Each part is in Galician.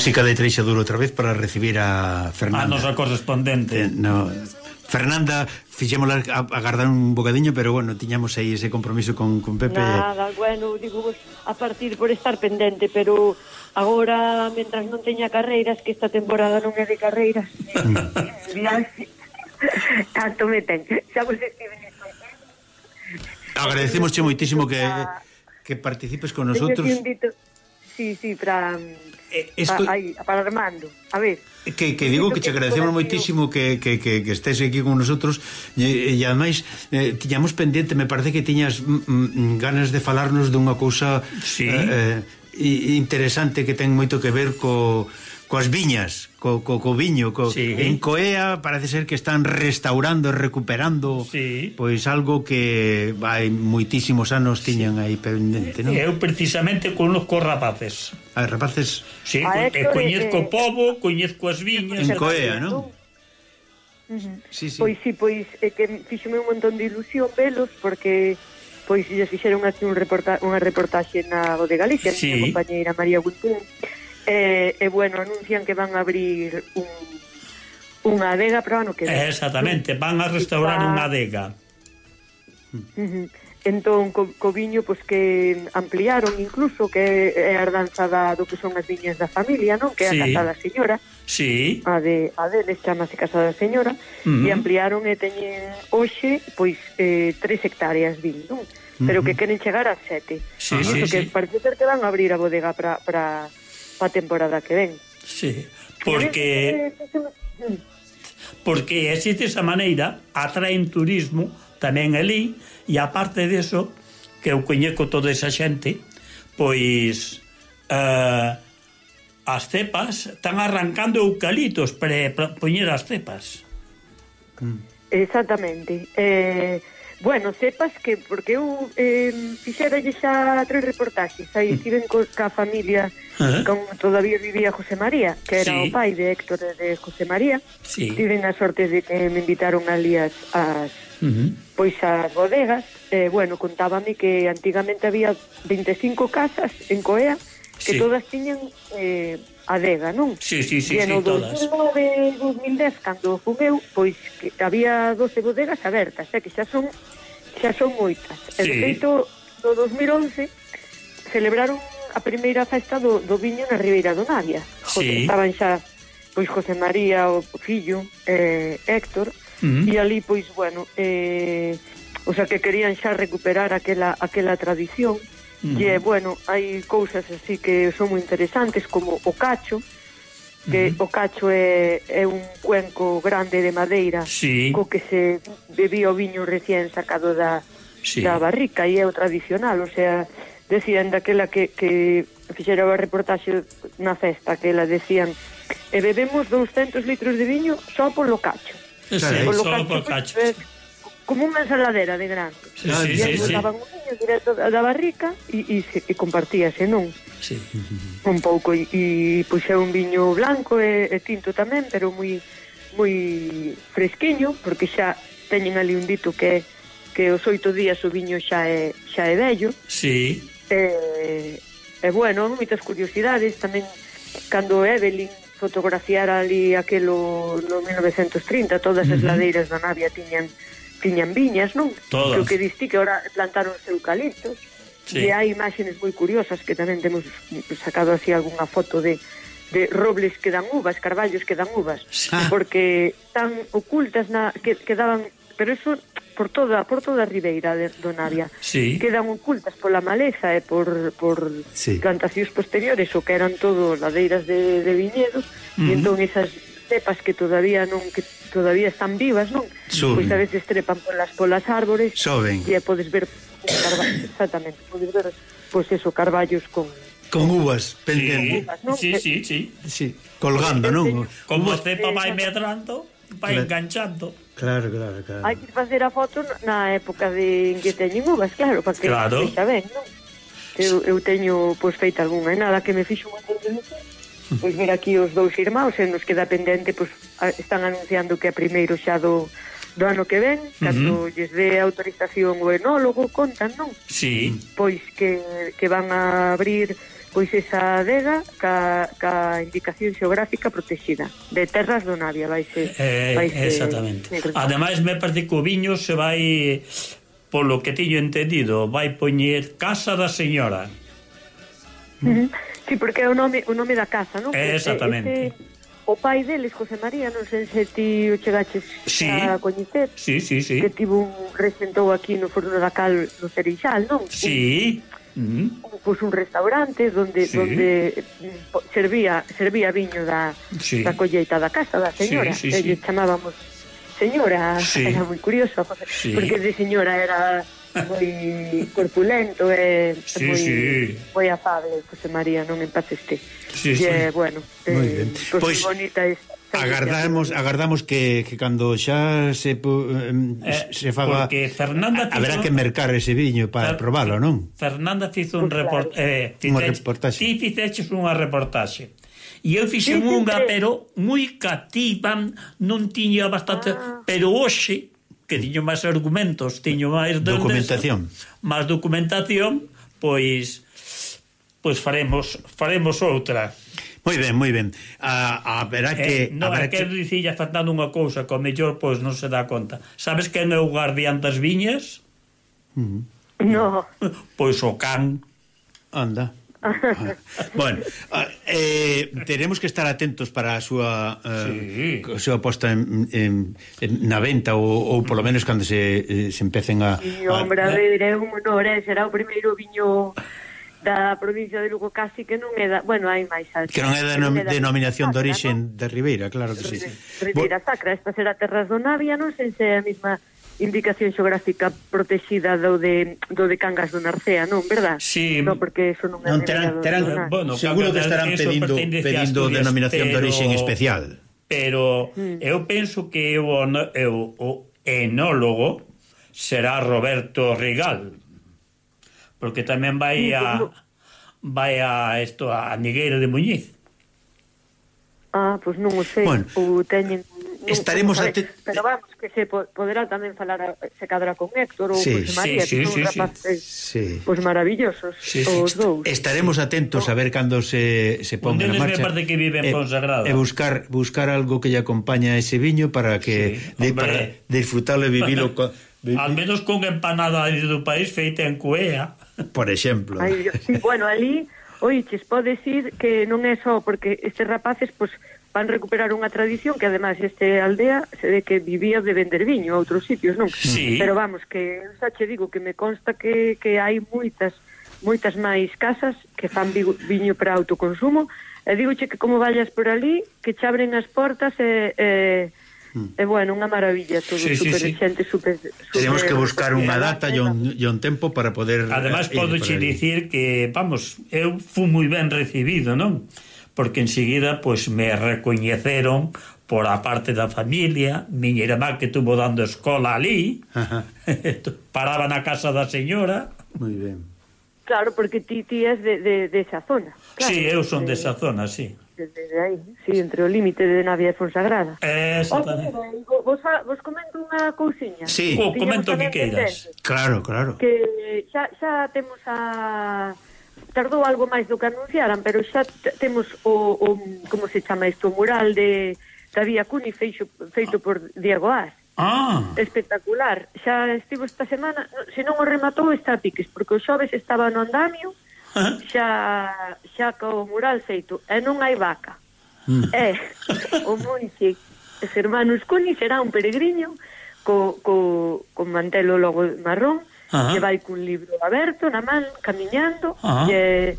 Música de Treixa Duro outra vez para recibir a Fernanda. A nosa correspondente. Eh, no, Fernanda, fixémola agardar un bocadiño, pero bueno, tiñamos aí ese compromiso con, con Pepe. Nada, bueno, digo, a partir por estar pendente, pero agora, mentras non teña carreiras, que esta temporada non é de carreiras, tanto me ten. Xa vos estive eh. Agradecemos moitísimo que, que participes con nosotros. Sí, sí, para Eh, esto... Ah, Ai, para Armando, a ver. Que, que digo que, che agradecemos moitísimo que, que, que, que estés aquí con nosotros e, e ademais eh, tiñamos pendente, me parece que tiñas mm, ganas de falarnos dunha cousa sí. eh, eh interesante que ten moito que ver co coas viñas, co, co, co viño, co, sí. en Coea parece ser que están restaurando, recuperando sí. pois algo que hai moitísimos anos tiñan aí pendente, non? Eu precisamente conozco rapaces. A rapaces? Sí, A co, eh, coñezco o pobo, coñezco as viñas. En Coea, non? Uh -huh. sí, sí. Pois sí, pois é que fixome un montón de ilusión velos porque pois lles fixeron aquí un reporta unha reportaxe na o de Galicia, sí. a miña compañeira María Gutiérrez E, e bueno, anuncian que van a abrir un, unha adega para o ano que ven. Exactamente, van a restaurar unha adega. Uh -huh. Entón, co, co viño, pois, que ampliaron incluso, que é a herdanza da, do que son as viñas da familia, non? Que é sí. a Casa da Señora. Sí. A, de, a deles chamase Casa da Señora. Uh -huh. E ampliaron e teñen hoxe, pois, eh, tres hectáreas vin, non? Pero uh -huh. que queren chegar a sete. Sí, non? sí, sí. Que parece ser que van a abrir a bodega para pa temporada que ven. Sí, porque... Porque existe esa maneira, atraen turismo tamén ali, e aparte deso, que eu coñeco toda esa xente, pois... Uh, as cepas están arrancando eucalitos para poñer as cepas. Exactamente. Eh, Bueno, sepas que, porque eu eh, fixera xa tres reportaxes, aí mm. estiven co, ca familia uh -huh. con todavía vivía José María, que era sí. o pai de Héctor e de José María, sí. tiven a sorte de que me invitaron ali as, as uh -huh. pois as bodegas, eh, bueno, contábame que antigamente había 25 casas en Coea, que sí. todas tiñan eh, adega, non? Sí, sí, sí, e no 2009, 2010, cando fumeu, pois que había 12 bodegas abertas, é que xa son xa son moitas. Sí. E, de feito, no 2011 celebraron a primeira festa do, do viño na Ribeira do Navia. Sí. Estaban xa pois José María, o fillo, eh, Héctor, uh -huh. e ali, pois, bueno, eh, o sea, que querían xa recuperar aquela, aquela tradición, Mm. Uh -huh. E, bueno, hai cousas así que son moi interesantes, como o cacho, que uh -huh. o cacho é, é un cuenco grande de madeira sí. co que se bebía o viño recién sacado da, sí. da barrica e é o tradicional, o sea, decían daquela que, que fixera o reportaxe na festa que la decían e bebemos 200 litros de viño só polo cacho. Sí, polo só cacho, polo cacho. Pues, como unha ensaladera de grande. Sí, sí, sí, sí. Daban un niño directo da barrica e, e, se, e compartíase, non? Sí. Un pouco, e, e puxe un viño blanco e, e tinto tamén, pero moi moi fresquiño, porque xa teñen ali un dito que que os oito días o viño xa é xa é vello. Sí. E, e bueno, moitas curiosidades tamén cando Evelyn fotografiara ali aquelo no 1930 todas as uh -huh. ladeiras da Navia tiñan tiñan viñas, non? Todas. O que diste que ahora plantaron os eucaliptos. Sí. E hai imágenes moi curiosas que tamén temos sacado así algunha foto de de robles que dan uvas, carballos que dan uvas, ah. porque están ocultas na que, que daban, pero eso por toda por toda a ribeira de Donavia. Sí. Quedan ocultas pola maleza e por por sí. plantacións posteriores o que eran todo ladeiras de, de viñedos, uh -huh. e entón esas cepas que todavía non que todavía están vivas, non? Suben. Pois a veces trepan polas polas árbores. Soben. E podes ver carballos, exactamente, podes ver pois eso, carballos con con uvas pendendo. Sí, sí, sí, sí. sí. colgando, non? Como a cepa vai medrando, vai claro. enganchando. Claro, claro, claro. Hai que facer a foto na época de en que teñen uvas, claro, para que claro. se ben, non? Eu, eu teño pois feita algunha, e nada que me fixo unha Pois ver aquí os dous irmãos, e nos queda pendente, pois están anunciando que a primeiro xa do, do ano que ven, cando uh -huh. lles dé autorización o enólogo, contan, non? Sí. Pois que, que van a abrir pois esa adega ca, ca indicación xeográfica protegida de terras do Navia vai ser, eh, vai ser exactamente eh, ademais me parece que o viño se vai polo que tiño entendido vai poñer casa da señora uh -huh. Sí, porque é o nome, o nome da casa, non? Eh, exactamente. Ese, o pai deles, José María, non sei se ti o chegaches sí. a coñecer. Sí, sí, sí. Que tivo un resentou aquí no Forno da Cal, no Cereixal, non? Sí. Un, mm. pois un restaurante onde sí. onde mm, servía servía viño da sí. da colleita da casa da señora, sí, sí, sí. E lle chamábamos señora, sí. era moi curioso, sí. porque de señora era moi corpulento e, sí, moi, sí. moi afable, José María, non empates ti. Sí, e, sí. bueno, eh, pois, pois bonita esta. Agardamos, agardamos que, que cando xa se, eh, se faga porque Fernanda a- haberá que mercar ese viño para Fer, probalo, non? Fernanda fizo un report, eh, fizeche, reportaxe. Ti fixeches unha reportaxe. E eu fixen sí, unha, sí, pero moi cativa, non tiña bastante, ah. pero hoxe que tiño máis argumentos, tiño máis documentación. Máis documentación, pois pois faremos faremos outra. Moi ben, moi ben. A, a verá eh, que... Eh, no, a verá que... dicilla faltando unha cousa que ao mellor pois non se dá conta. Sabes quen é o guardián das viñas? Uh. No. Pois o can. Anda. bueno, eh, eh, tenemos que estar atentos para a súa eh, sí. a súa posta en, en, en na venta ou, ou polo menos cando se, eh, se empecen a... Sí, hombre, a, a ver, é un honor, eh? será o primeiro viño da provincia de Lugo casi que non é da, bueno, hai máis alto. Que non é da no, denominación de orixe ¿no? de Ribeira, claro que sí. Ribeira Sacra, esta será Terras do Navia, non sei se é a mesma indicación xeográfica protexida do de, do de Cangas do Narcea, non, verdad? Sí, no, porque eso non, non terán, terán, bueno, seguro que estarán pedindo, pedindo Asturias, denominación pero, de orixe especial. Pero mm. eu penso que eu, eu, o enólogo será Roberto Rigal, porque tamén vai a vai a isto a Nigueira de Muñiz. Ah, pois pues non o sei, bueno. ou teñen Estaremos non, ate... Pero vamos, que se poderá tamén falar eh, se cadra con Héctor ou sí, con María, sí, que sí, son sí, rapaces sí. pois maravillosos sí, sí. os dous. Estaremos atentos a ver cando se, se ponga en marcha. parte que vive en Ponsagrada. E, e buscar buscar algo que lle acompaña ese viño para que sí, de, para disfrutalo e vivilo co, vi, Al menos con empanada do país feita en Cuea. Por exemplo. Ay, sí, bueno, ali oiches, podes ir que non é só porque estes rapaces pois van recuperar unha tradición que ademais este aldea se de que vivía de vender viño a outros sitios, non? Sí. Pero vamos, que xa che digo que me consta que, que hai moitas moitas máis casas que fan viño para autoconsumo e digoche que como vayas por ali que che abren as portas e, e Mm. E bueno, unha maravilla todo, sí, super sí, sí. xente super, super Tenemos que buscar unha data e un, e un tempo para poder Además eh, podo che dicir que, vamos, eu fui moi ben recibido, non? Porque enseguida pois pues, me recoñeceron por a parte da familia, miña irmá que tuvo dando escola ali, paraba na casa da señora. Moi ben. Claro, porque ti, ti és de, de, de esa zona. Claro, sí, eu son de, de esa zona, sí de desde aí, sí, entre o límite de Navia e Fonsagrada. Eh, exactamente. Vos, vos comento unha cousiña. Sí, oh, comento que queiras. Claro, claro. Que xa, xa temos a tardou algo máis do que anunciaran, pero xa temos o, o como se chama isto, o mural de da Vía Cuni feito, feito por Diego As. Ah. Espectacular. Xa estivo esta semana, se non o rematou está a piques, porque o xoves estaba no andamio, uh xa, xa co mural feito e non hai vaca. Mm. e o monxe Germanus Cuni será un peregriño co, co, co mantelo logo marrón Ajá. que vai cun libro aberto na man camiñando e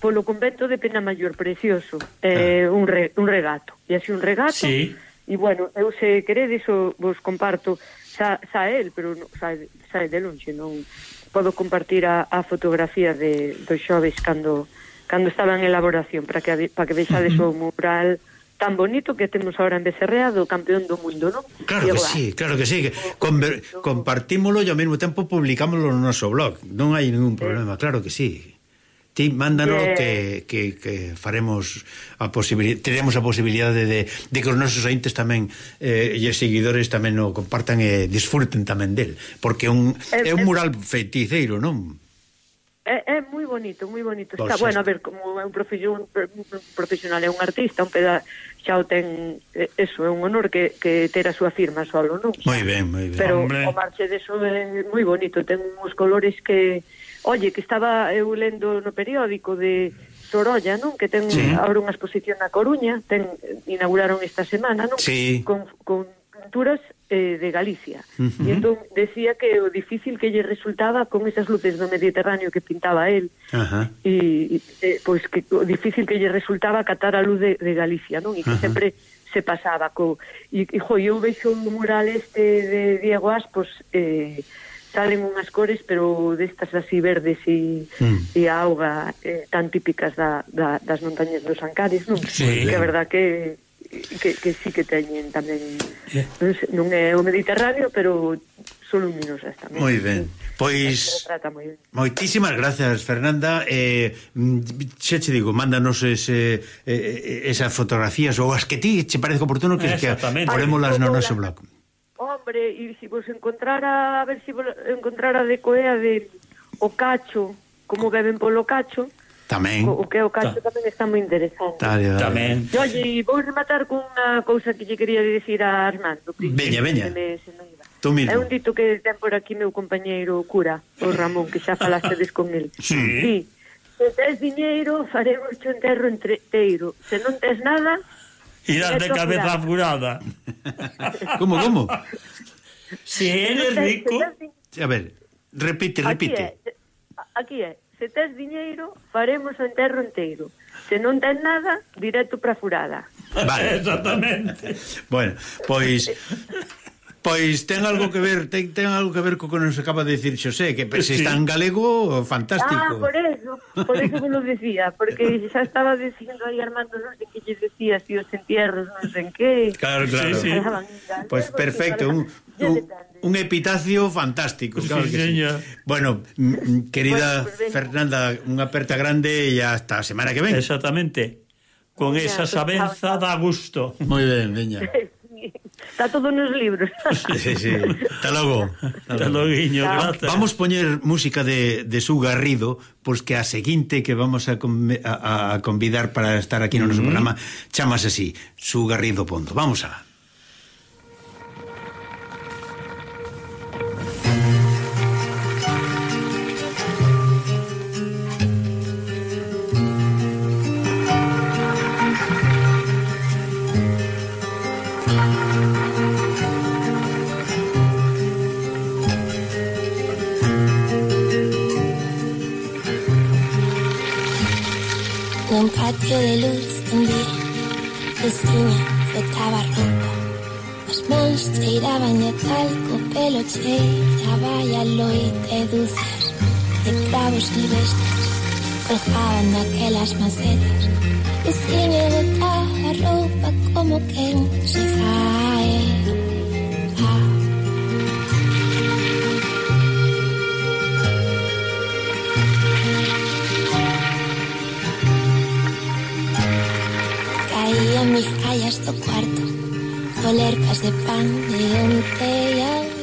polo convento de Pena Maior precioso. Eh, un, re, un regato. E así un regato. Sí. e bueno, eu se queredes vos comparto. Xa, xa el, pero no, xa, xa de longe non, podo compartir a, a fotografía de, dos xoves cando, cando estaba en elaboración para que, para que vexades o mural tan bonito que temos agora en Becerrea do campeón do mundo, non? Claro que sí, claro que sí. Que conver, compartímolo e ao mesmo tempo publicámoslo no noso blog. Non hai ningún problema, claro que sí ti mándanos de... que, que, que faremos a posibilidade, teremos a posibilidade de, de que os nosos ointes tamén eh, e seguidores tamén o compartan e disfruten tamén del, porque un, é, é un eh, eh. mural feiticeiro, non? É, é moi bonito, moi bonito. Pois Está, bueno, a ver, como é un, profesión, un profesional, é un artista, un peda, xa o ten, eso é un honor que, que ter a súa firma solo, non? Moi ben, moi ben. Pero Hombre. o marche deso é moi bonito, ten uns colores que Olle, que estaba eu lendo no periódico de Sorolla, non? Que ten sí. agora unha exposición na Coruña, ten inauguraron esta semana, non? Sí. Con, con pinturas eh, de Galicia. Uh -huh. E entón decía que o difícil que lle resultaba con esas luces do Mediterráneo que pintaba él. Uh -huh. E, e pois que o difícil que lle resultaba catar a luz de, de Galicia, non? E que uh -huh. sempre se pasaba co e, e jo, eu vexo un mural este de Diego Aspos eh salen unhas cores, pero destas así verdes e, mm. e a auga eh, tan típicas da, da, das montañas dos Ancares, non? Sí. Que a verdad que que, que sí que teñen tamén yeah. non, sei, non é o Mediterráneo pero son luminosas tamén moi ben pois ben. moitísimas gracias Fernanda eh, xa che digo mándanos ese, eh, eh esas fotografías ou as que ti che parece oportuno que, que ponémolas no noso blog hombre, e se vos encontrara, a ver se vos encontrara de coea de o cacho, como beben polo cacho, Tamén. O, o que é o cacho Ta. tamén está moi interesante. Dale, dale. Tamén. E, oye, vou rematar con unha cousa que lle quería dicir a Armando. Veña, veña. Me, Tú mismo. É un dito que ten por aquí meu compañeiro cura, o Ramón, que xa falastedes con el. Sí. sí. Se tes diñeiro, faremos o enterro entreteiro. Se non tes nada, irás de cabeza furada. como, como? Se eres rico... A ver, repite, repite. Aquí é, aquí é. se tes diñeiro, faremos o enterro inteiro. Se non tens nada, directo para furada. Vale. Exactamente. bueno, pois... Pois ten algo que ver, ten, ten algo que ver co que nos acaba de decir Xosé, que se sí. está en galego, fantástico. Ah, por eso, por eso que lo decía, porque xa estaba dicindo aí Armando, non sei lle decías si os entierros non sei que. Claro, claro. Sí, sí. Pois pues perfecto, un, un, un epitacio fantástico, claro que sí. Bueno, querida pues, pues, Fernanda, unha aperta grande e hasta a semana que ven. Exactamente. Con esa sabenza da gusto. Moi ben, veña. Está todo nos libros. sí, sí. Hasta logo. Hasta logo, guiño, gracias. Vamos poñer música de, de Su Garrido, pois que a seguinte que vamos a, a, a convidar para estar aquí no noso programa chamase así, Su Garrido Ponto. Vamos a... Sveitava a loite duces De cravos silvestres Colgaban daquelas macetas E sin botar a roupa como quen se fae ah. Caían mis callas do cuarto Olercas de pan de e tellado